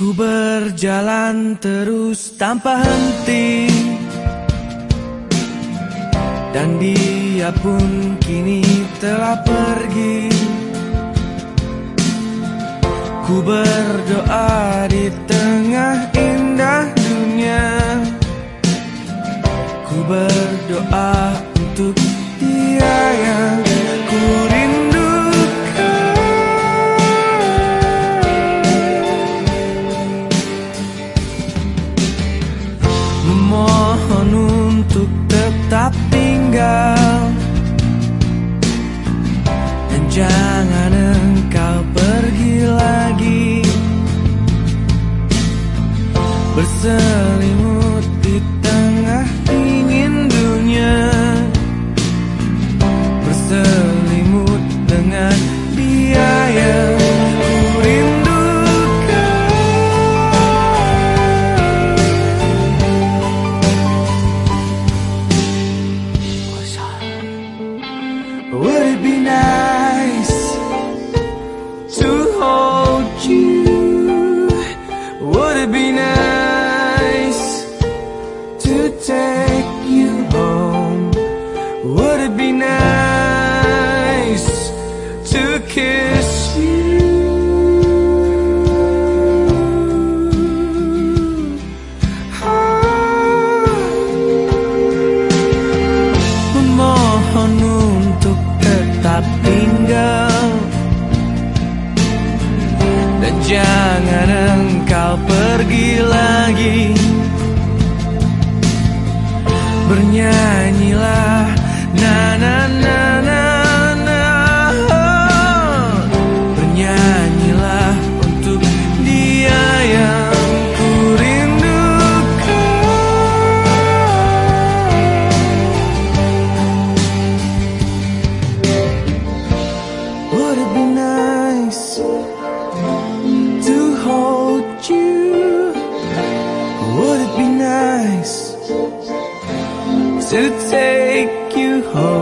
Ku berjalan terus tanpa henti. Dan dia pun kini telah pergi. Ku berdoa di tengah indah dunia. Ku berdoa untuk mohon untuk tetap tinggal. Dan jangan engkau pergilah. Oh.